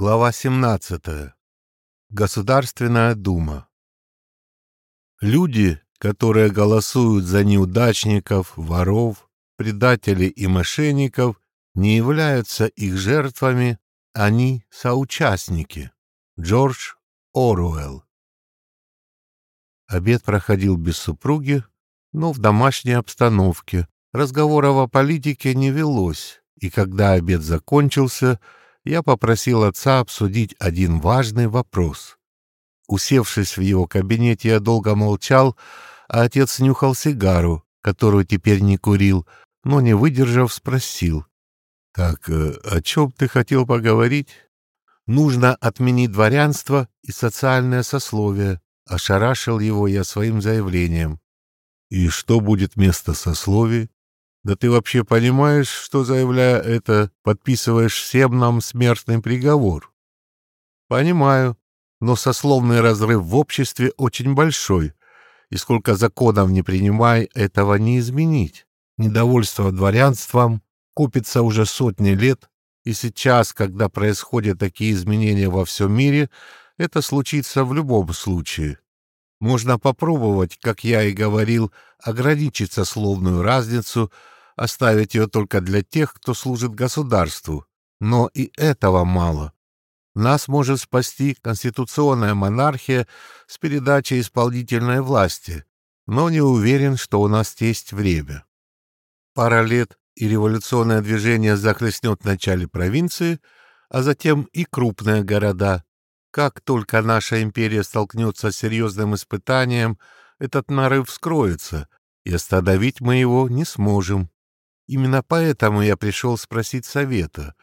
Глава 17. Государственная дума. Люди, которые голосуют за неудачников, воров, предателей и мошенников, не являются их жертвами, они соучастники. Джордж Оруэлл. Обед проходил без супруги, но в домашней обстановке. Разговоров о политике не велось, и когда обед закончился, я попросил отца обсудить один важный вопрос. Усевшись в его кабинете, я долго молчал, а отец нюхал сигару, которую теперь не курил, но, не выдержав, спросил. — Так э, о чем ты хотел поговорить? — Нужно отменить дворянство и социальное сословие. Ошарашил его я своим заявлением. — И что будет вместо сословий? Да ты вообще понимаешь, что, заявляя это, подписываешь всем нам смертный приговор? Понимаю, но сословный разрыв в обществе очень большой, и сколько законов не принимай, этого не изменить. Недовольство дворянством купится уже сотни лет, и сейчас, когда происходят такие изменения во всем мире, это случится в любом случае. Можно попробовать, как я и говорил, ограничить сословную разницу, оставить ее только для тех, кто служит государству. Но и этого мало. Нас может спасти конституционная монархия с передачей исполнительной власти, но не уверен, что у нас есть время. Пара лет, и революционное движение захлестнет в начале провинции, а затем и крупные города, как только наша империя столкнется с серьезным испытанием, этот нарыв вскроется, и остановить мы его не сможем. Именно поэтому я пришел спросить совета.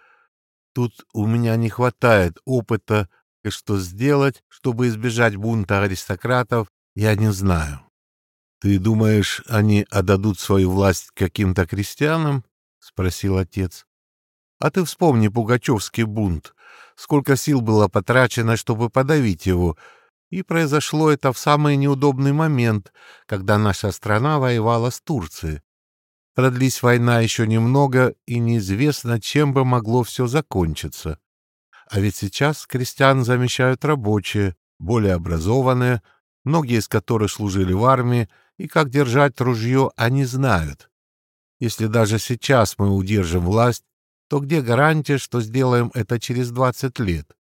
Тут у меня не хватает опыта, и что сделать, чтобы избежать бунта аристократов, я не знаю. Ты думаешь, они отдадут свою власть каким-то крестьянам? — спросил отец. — А ты вспомни Пугачевский бунт сколько сил было потрачено, чтобы подавить его, и произошло это в самый неудобный момент, когда наша страна воевала с Турцией. Продлись война еще немного, и неизвестно, чем бы могло все закончиться. А ведь сейчас крестьян замещают рабочие, более образованные, многие из которых служили в армии, и как держать ружье они знают. Если даже сейчас мы удержим власть, то где гарантия, что сделаем это через 20 лет?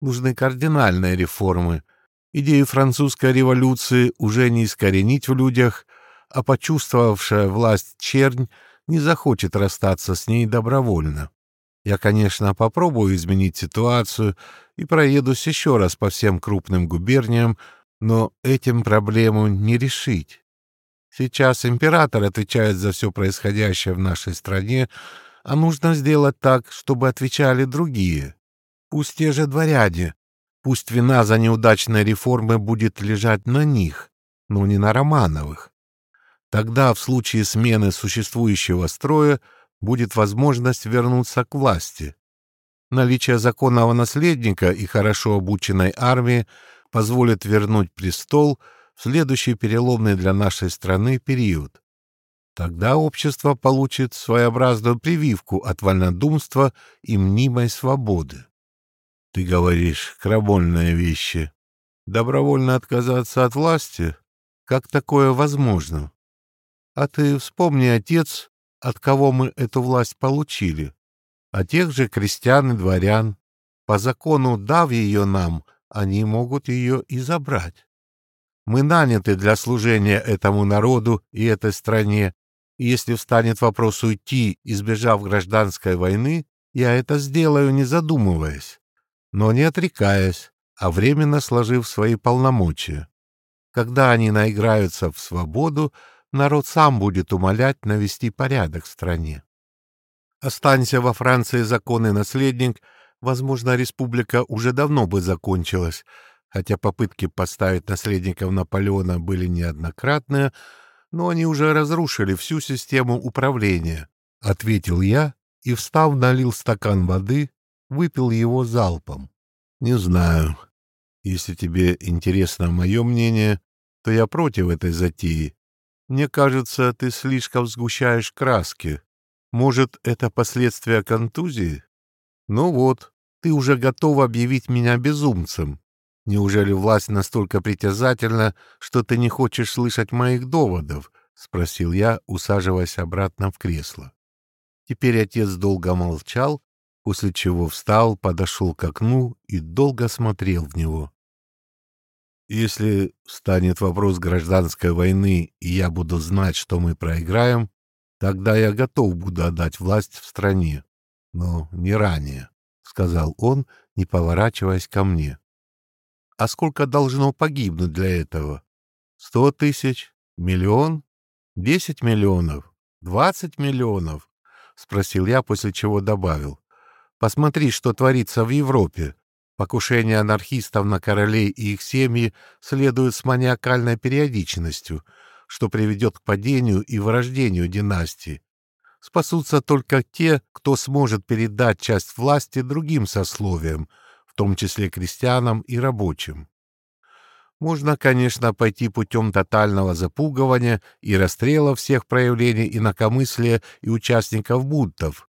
Нужны кардинальные реформы. Идею французской революции уже не искоренить в людях, а почувствовавшая власть чернь не захочет расстаться с ней добровольно. Я, конечно, попробую изменить ситуацию и проедусь еще раз по всем крупным губерниям, но этим проблему не решить. Сейчас император отвечает за все происходящее в нашей стране, а нужно сделать так, чтобы отвечали другие. Пусть те же дворяне, пусть вина за неудачные реформы будет лежать на них, но не на Романовых. Тогда в случае смены существующего строя будет возможность вернуться к власти. Наличие законного наследника и хорошо обученной армии позволит вернуть престол в следующий переломный для нашей страны период. Тогда общество получит своеобразную прививку от вольнодумства и мнимой свободы. Ты говоришь крамольные вещи. Добровольно отказаться от власти? Как такое возможно? А ты вспомни, отец, от кого мы эту власть получили. От тех же крестьян и дворян. По закону, дав ее нам, они могут ее и забрать. Мы наняты для служения этому народу и этой стране, и если встанет вопрос уйти, избежав гражданской войны, я это сделаю, не задумываясь, но не отрекаясь, а временно сложив свои полномочия. Когда они наиграются в свободу, народ сам будет умолять навести порядок в стране. Останься во Франции законный наследник, возможно, республика уже давно бы закончилась, хотя попытки поставить наследников Наполеона были неоднократные, но они уже разрушили всю систему управления, — ответил я и, встав, налил стакан воды, выпил его залпом. — Не знаю. Если тебе интересно мое мнение, то я против этой затеи. Мне кажется, ты слишком сгущаешь краски. Может, это последствия контузии? Ну вот, ты уже готова объявить меня безумцем. Неужели власть настолько притязательна, что ты не хочешь слышать моих доводов? — спросил я, усаживаясь обратно в кресло. Теперь отец долго молчал, после чего встал, подошел к окну и долго смотрел в него. Если станет вопрос гражданской войны, и я буду знать, что мы проиграем, тогда я готов буду отдать власть в стране. Но не ранее, — сказал он, не поворачиваясь ко мне. А сколько должно погибнуть для этого? Сто тысяч? Миллион? Десять миллионов? Двадцать миллионов? — спросил я, после чего добавил. Посмотри, что творится в Европе. Покушения анархистов на королей и их семьи следуют с маниакальной периодичностью, что приведет к падению и вырождению династии. Спасутся только те, кто сможет передать часть власти другим сословиям, в том числе крестьянам и рабочим. Можно, конечно, пойти путем тотального запугивания и расстрела всех проявлений инакомыслия и участников бунтов,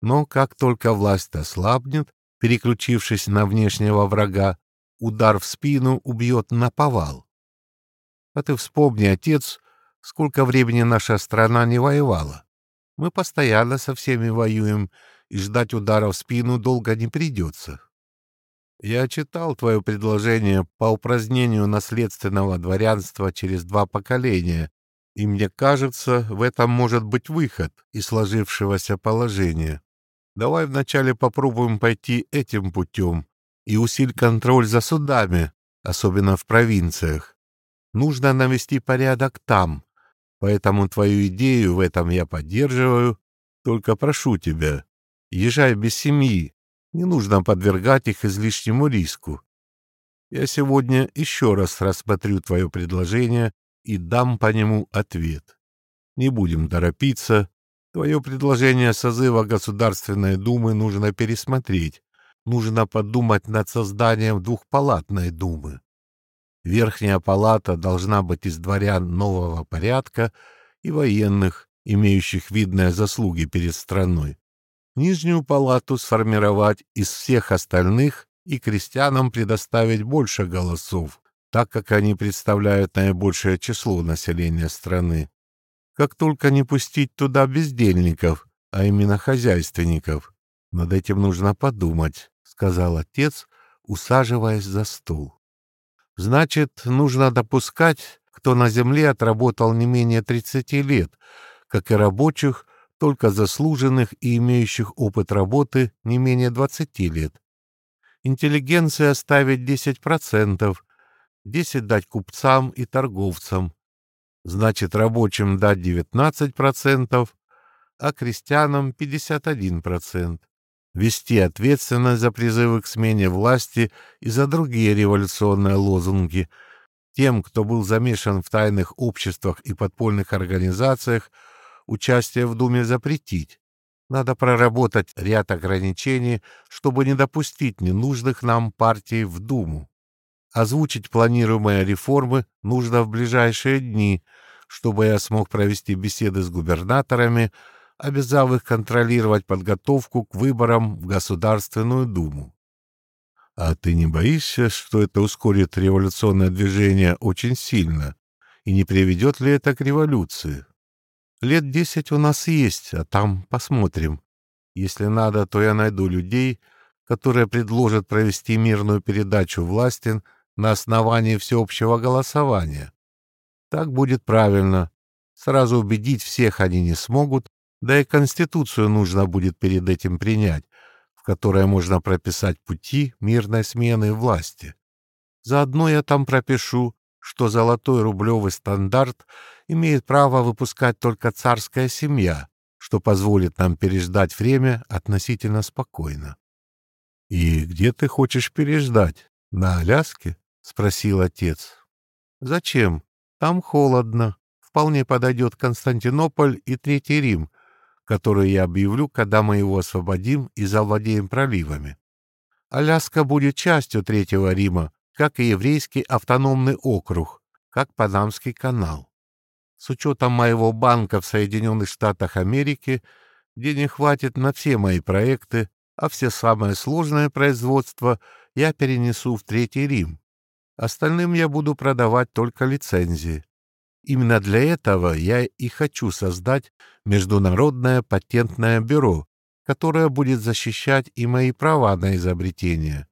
но как только власть ослабнет, переключившись на внешнего врага, удар в спину убьет на повал. А ты вспомни, отец, сколько времени наша страна не воевала. Мы постоянно со всеми воюем, и ждать удара в спину долго не придется. Я читал твое предложение по упразднению наследственного дворянства через два поколения, и мне кажется, в этом может быть выход из сложившегося положения. Давай вначале попробуем пойти этим путем и усиль контроль за судами, особенно в провинциях. Нужно навести порядок там, поэтому твою идею в этом я поддерживаю. Только прошу тебя, езжай без семьи, не нужно подвергать их излишнему риску. Я сегодня еще раз рассмотрю твое предложение и дам по нему ответ. Не будем торопиться, Твое предложение созыва Государственной Думы нужно пересмотреть. Нужно подумать над созданием двухпалатной Думы. Верхняя палата должна быть из дворян нового порядка и военных, имеющих видные заслуги перед страной. Нижнюю палату сформировать из всех остальных и крестьянам предоставить больше голосов, так как они представляют наибольшее число населения страны как только не пустить туда бездельников, а именно хозяйственников. Над этим нужно подумать, — сказал отец, усаживаясь за стул. Значит, нужно допускать, кто на земле отработал не менее 30 лет, как и рабочих, только заслуженных и имеющих опыт работы не менее 20 лет. Интеллигенция оставить 10%, 10 дать купцам и торговцам, Значит, рабочим дать 19%, а крестьянам 51%. Вести ответственность за призывы к смене власти и за другие революционные лозунги. Тем, кто был замешан в тайных обществах и подпольных организациях, участие в Думе запретить. Надо проработать ряд ограничений, чтобы не допустить ненужных нам партий в Думу. Озвучить планируемые реформы нужно в ближайшие дни, чтобы я смог провести беседы с губернаторами, обязав их контролировать подготовку к выборам в Государственную Думу. А ты не боишься, что это ускорит революционное движение очень сильно? И не приведет ли это к революции? Лет десять у нас есть, а там посмотрим. Если надо, то я найду людей, которые предложат провести мирную передачу власти на основании всеобщего голосования. Так будет правильно. Сразу убедить всех они не смогут, да и Конституцию нужно будет перед этим принять, в которой можно прописать пути мирной смены власти. Заодно я там пропишу, что золотой рублевый стандарт имеет право выпускать только царская семья, что позволит нам переждать время относительно спокойно. — И где ты хочешь переждать? На Аляске? — спросил отец. — Зачем? Там холодно. Вполне подойдет Константинополь и Третий Рим, который я объявлю, когда мы его освободим и завладеем проливами. Аляска будет частью Третьего Рима, как и еврейский автономный округ, как Панамский канал. С учетом моего банка в Соединенных Штатах Америки денег хватит на все мои проекты, а все самое сложное производство я перенесу в Третий Рим. Остальным я буду продавать только лицензии. Именно для этого я и хочу создать Международное патентное бюро, которое будет защищать и мои права на изобретение.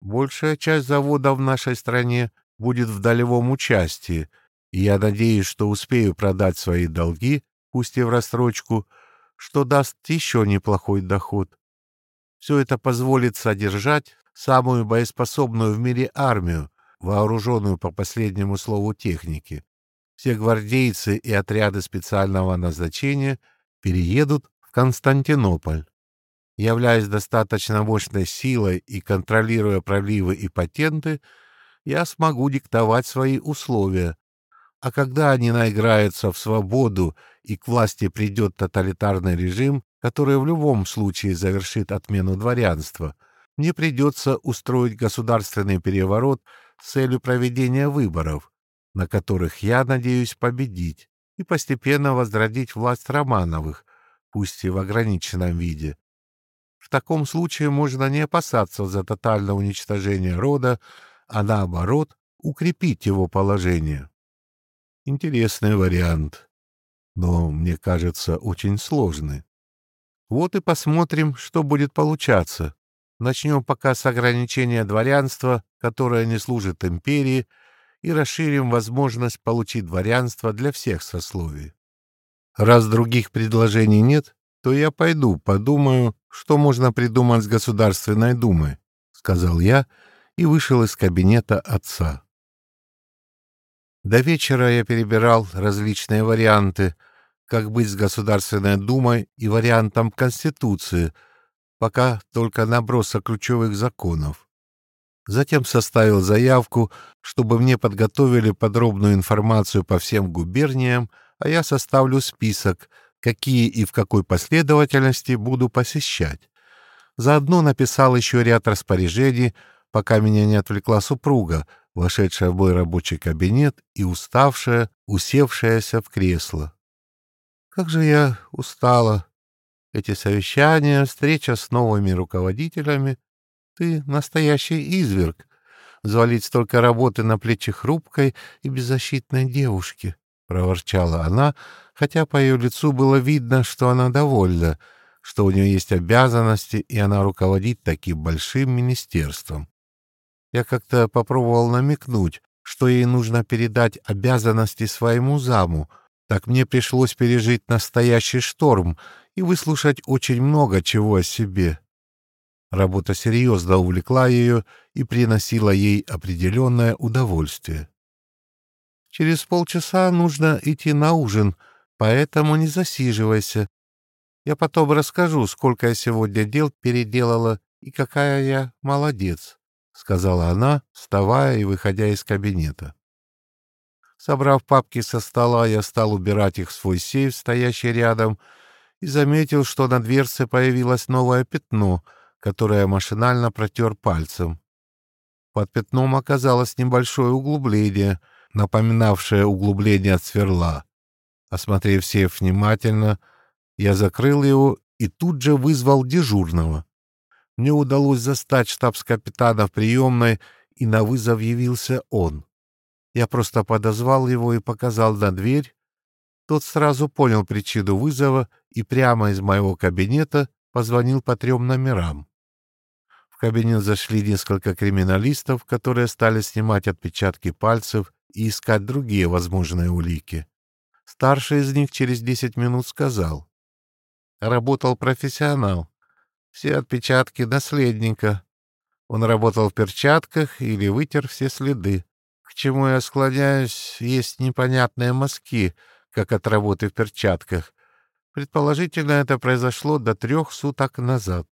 Большая часть заводов в нашей стране будет в долевом участии, и я надеюсь, что успею продать свои долги, пусть и в рассрочку, что даст еще неплохой доход. Все это позволит содержать самую боеспособную в мире армию, вооруженную по последнему слову техники. Все гвардейцы и отряды специального назначения переедут в Константинополь. Являясь достаточно мощной силой и контролируя проливы и патенты, я смогу диктовать свои условия. А когда они наиграются в свободу и к власти придет тоталитарный режим, который в любом случае завершит отмену дворянства, мне придется устроить государственный переворот с целью проведения выборов, на которых я надеюсь победить, и постепенно возродить власть Романовых, пусть и в ограниченном виде. В таком случае можно не опасаться за тотальное уничтожение рода, а наоборот укрепить его положение. Интересный вариант, но, мне кажется, очень сложный. Вот и посмотрим, что будет получаться. Начнем пока с ограничения дворянства, которое не служит империи, и расширим возможность получить дворянство для всех сословий. Раз других предложений нет, то я пойду, подумаю, что можно придумать с Государственной Думой, — сказал я и вышел из кабинета отца. До вечера я перебирал различные варианты, как быть с Государственной Думой и вариантом Конституции, пока только набросок ключевых законов. Затем составил заявку, чтобы мне подготовили подробную информацию по всем губерниям, а я составлю список, какие и в какой последовательности буду посещать. Заодно написал еще ряд распоряжений, пока меня не отвлекла супруга, вошедшая в мой рабочий кабинет и уставшая, усевшаяся в кресло. Как же я устала. Эти совещания, встреча с новыми руководителями. Ты настоящий изверг. Взвалить столько работы на плечи хрупкой и беззащитной девушки, — проворчала она, хотя по ее лицу было видно, что она довольна, что у нее есть обязанности, и она руководит таким большим министерством. Я как-то попробовал намекнуть, что ей нужно передать обязанности своему заму, так мне пришлось пережить настоящий шторм и выслушать очень много чего о себе. Работа серьезно увлекла ее и приносила ей определенное удовольствие. Через полчаса нужно идти на ужин, поэтому не засиживайся. Я потом расскажу, сколько я сегодня дел переделала и какая я молодец. — сказала она, вставая и выходя из кабинета. Собрав папки со стола, я стал убирать их в свой сейф, стоящий рядом, и заметил, что на дверце появилось новое пятно, которое машинально протер пальцем. Под пятном оказалось небольшое углубление, напоминавшее углубление от сверла. Осмотрев сейф внимательно, я закрыл его и тут же вызвал дежурного. Мне удалось застать штабс-капитана в приемной, и на вызов явился он. Я просто подозвал его и показал на дверь. Тот сразу понял причину вызова и прямо из моего кабинета позвонил по трем номерам. В кабинет зашли несколько криминалистов, которые стали снимать отпечатки пальцев и искать другие возможные улики. Старший из них через десять минут сказал. Работал профессионал. Все отпечатки наследника. Он работал в перчатках или вытер все следы. К чему я склоняюсь, есть непонятные мазки, как от работы в перчатках. Предположительно, это произошло до трех суток назад.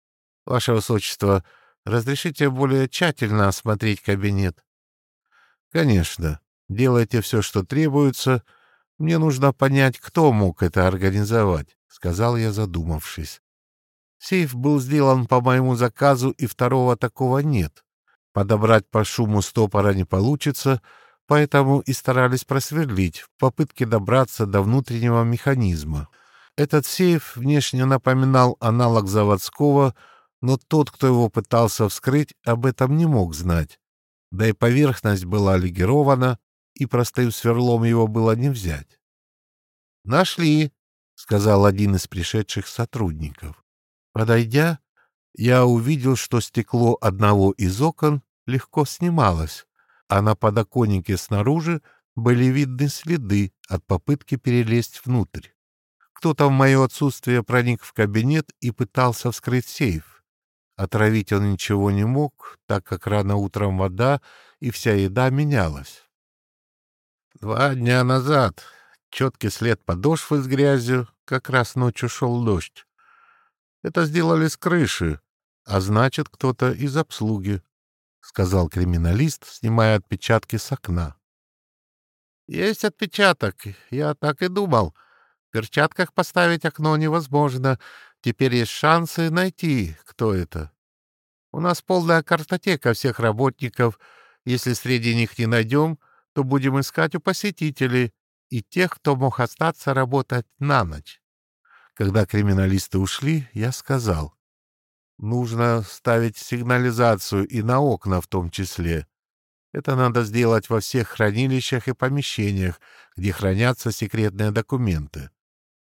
Ваше Высочество, разрешите более тщательно осмотреть кабинет? Конечно. Делайте все, что требуется. Мне нужно понять, кто мог это организовать, — сказал я, задумавшись. Сейф был сделан по моему заказу, и второго такого нет. Подобрать по шуму стопора не получится, поэтому и старались просверлить в попытке добраться до внутреннего механизма. Этот сейф внешне напоминал аналог заводского, Но тот, кто его пытался вскрыть, об этом не мог знать. Да и поверхность была легирована, и простым сверлом его было не взять. «Нашли», — сказал один из пришедших сотрудников. Подойдя, я увидел, что стекло одного из окон легко снималось, а на подоконнике снаружи были видны следы от попытки перелезть внутрь. Кто-то в мое отсутствие проник в кабинет и пытался вскрыть сейф. Отравить он ничего не мог, так как рано утром вода и вся еда менялась. Два дня назад четкий след подошвы с грязью, как раз ночью шел дождь. Это сделали с крыши, а значит, кто-то из обслуги, — сказал криминалист, снимая отпечатки с окна. — Есть отпечаток, я так и думал. В перчатках поставить окно невозможно. Теперь есть шансы найти, кто это. У нас полная картотека всех работников. Если среди них не найдем, то будем искать у посетителей и тех, кто мог остаться работать на ночь. Когда криминалисты ушли, я сказал, нужно ставить сигнализацию и на окна в том числе. Это надо сделать во всех хранилищах и помещениях, где хранятся секретные документы.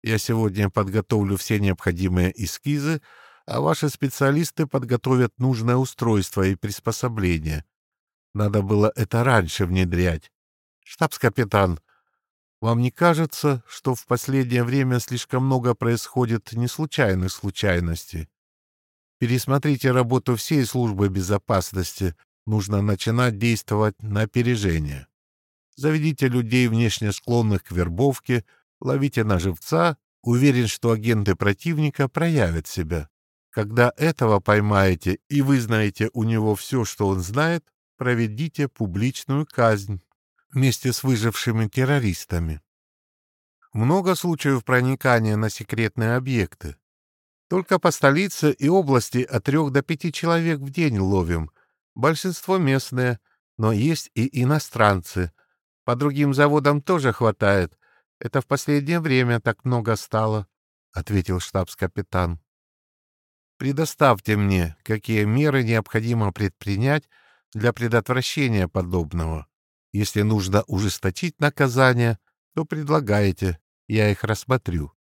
Я сегодня подготовлю все необходимые эскизы, а ваши специалисты подготовят нужное устройство и приспособление. Надо было это раньше внедрять. Штабс-капитан, вам не кажется, что в последнее время слишком много происходит неслучайных случайностей? Пересмотрите работу всей службы безопасности. Нужно начинать действовать на опережение. Заведите людей, внешне склонных к вербовке, ловите на живца. Уверен, что агенты противника проявят себя. Когда этого поймаете и вы знаете у него все, что он знает, проведите публичную казнь вместе с выжившими террористами. Много случаев проникания на секретные объекты. Только по столице и области от трех до пяти человек в день ловим. Большинство местные, но есть и иностранцы. По другим заводам тоже хватает. Это в последнее время так много стало, — ответил штабс-капитан. Предоставьте мне, какие меры необходимо предпринять для предотвращения подобного. Если нужно ужесточить наказание, то предлагаете, я их рассмотрю.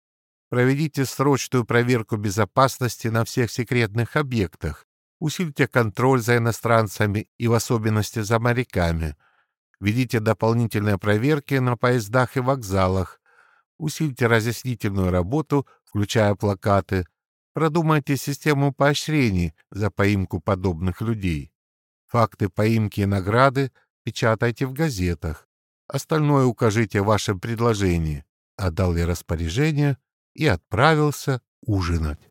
Проведите срочную проверку безопасности на всех секретных объектах. Усильте контроль за иностранцами и в особенности за моряками. Ведите дополнительные проверки на поездах и вокзалах. Усильте разъяснительную работу, включая плакаты, Продумайте систему поощрений за поимку подобных людей. Факты поимки и награды печатайте в газетах. Остальное укажите в вашем предложении. Отдал я распоряжение и отправился ужинать.